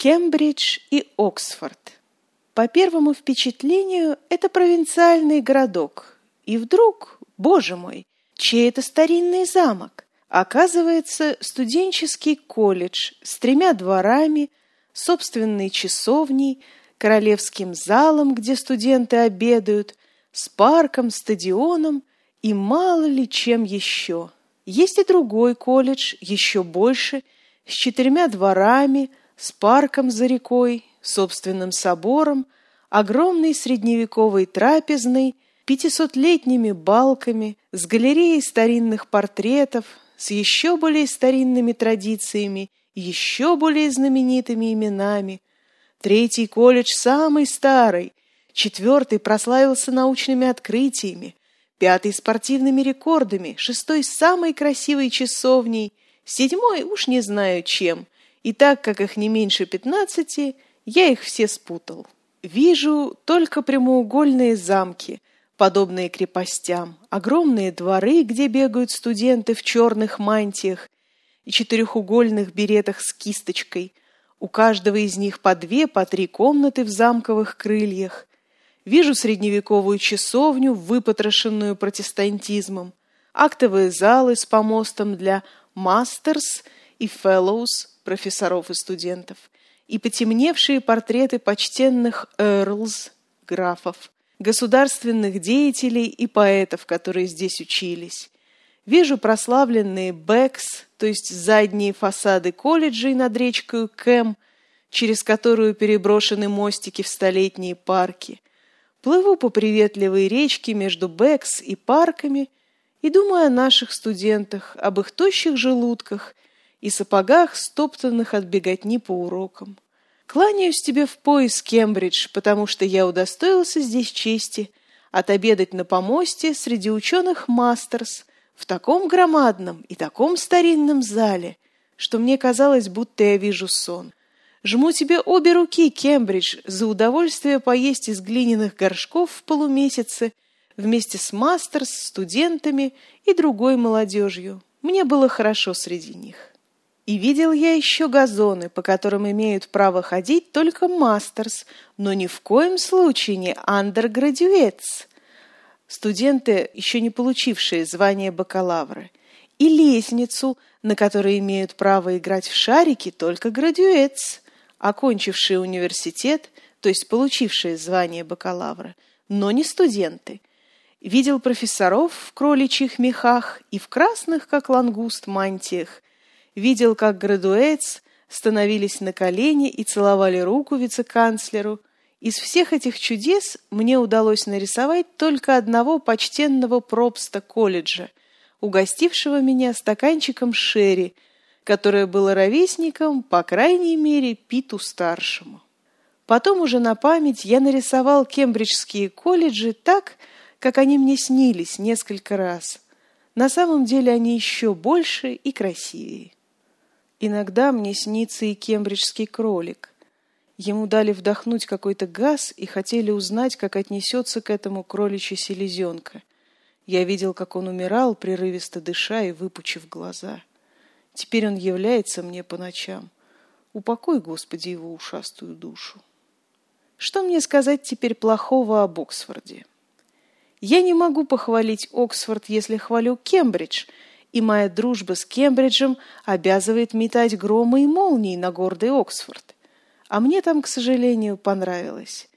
Кембридж и Оксфорд. По первому впечатлению, это провинциальный городок. И вдруг, боже мой, чей это старинный замок? Оказывается, студенческий колледж с тремя дворами, собственной часовней, королевским залом, где студенты обедают, с парком, стадионом и мало ли чем еще. Есть и другой колледж, еще больше, с четырьмя дворами, с парком за рекой, собственным собором, огромной средневековой трапезной, пятисотлетними балками, с галереей старинных портретов, с еще более старинными традициями, еще более знаменитыми именами. Третий колледж самый старый, четвертый прославился научными открытиями, пятый спортивными рекордами, шестой самой красивой часовней, седьмой уж не знаю чем. И так как их не меньше пятнадцати, я их все спутал. Вижу только прямоугольные замки, подобные крепостям, огромные дворы, где бегают студенты в черных мантиях и четырехугольных беретах с кисточкой. У каждого из них по две, по три комнаты в замковых крыльях. Вижу средневековую часовню, выпотрошенную протестантизмом, актовые залы с помостом для masters и fellows, профессоров и студентов, и потемневшие портреты почтенных earls, графов, государственных деятелей и поэтов, которые здесь учились. Вижу прославленные Backs, то есть задние фасады колледжей над речкой Кэм, через которую переброшены мостики в столетние парки. Плыву по приветливой речке между бэкс и парками и думаю о наших студентах, об их тощих желудках и сапогах, стоптанных от беготни по урокам. Кланяюсь тебе в пояс, Кембридж, потому что я удостоился здесь чести отобедать на помосте среди ученых мастерс в таком громадном и таком старинном зале, что мне казалось, будто я вижу сон. Жму тебе обе руки, Кембридж, за удовольствие поесть из глиняных горшков в полумесяце вместе с мастерс, студентами и другой молодежью. Мне было хорошо среди них. И видел я еще газоны, по которым имеют право ходить только мастерс, но ни в коем случае не андерградюэтс, студенты, еще не получившие звание бакалавра, и лестницу, на которой имеют право играть в шарики только graduates, окончившие университет, то есть получившие звание бакалавра, но не студенты. Видел профессоров в кроличьих мехах и в красных, как лангуст, мантиях, видел, как graduates становились на колени и целовали руку вице-канцлеру. Из всех этих чудес мне удалось нарисовать только одного почтенного пробста колледжа, угостившего меня стаканчиком шерри, которое было ровесником, по крайней мере, Питу-старшему. Потом уже на память я нарисовал кембриджские колледжи так, как они мне снились несколько раз. На самом деле они еще больше и красивее. Иногда мне снится и кембриджский кролик. Ему дали вдохнуть какой-то газ и хотели узнать, как отнесется к этому кроличья селезенка. Я видел, как он умирал, прерывисто дыша и выпучив глаза. Теперь он является мне по ночам. Упокой, Господи, его ушастую душу. Что мне сказать теперь плохого об Оксфорде? Я не могу похвалить Оксфорд, если хвалю Кембридж — и моя дружба с Кембриджем обязывает метать громы и молнии на гордый Оксфорд. А мне там, к сожалению, понравилось.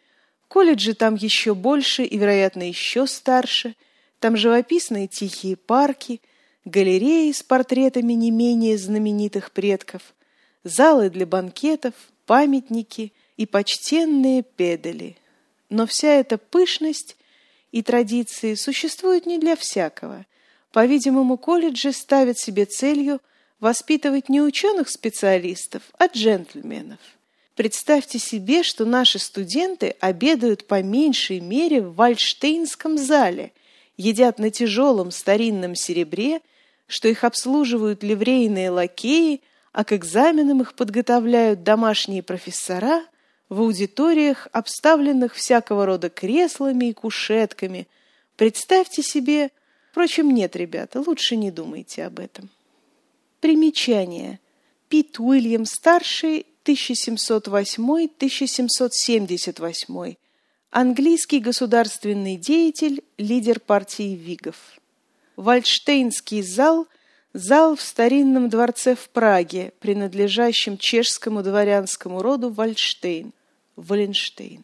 Колледжи там еще больше и, вероятно, еще старше. Там живописные тихие парки, галереи с портретами не менее знаменитых предков, залы для банкетов, памятники и почтенные педали. Но вся эта пышность и традиции существуют не для всякого – по-видимому, колледжи ставят себе целью воспитывать не ученых-специалистов, а джентльменов. Представьте себе, что наши студенты обедают по меньшей мере в Вальштейнском зале, едят на тяжелом старинном серебре, что их обслуживают ливрейные лакеи, а к экзаменам их подготовляют домашние профессора в аудиториях, обставленных всякого рода креслами и кушетками. Представьте себе – Впрочем, нет, ребята, лучше не думайте об этом. Примечание. Пит Уильям старший 1708-1778, английский государственный деятель, лидер партии Вигов. Вальдштейнский зал – зал в старинном дворце в Праге, принадлежащем чешскому дворянскому роду Вальдштейн, Валенштейн.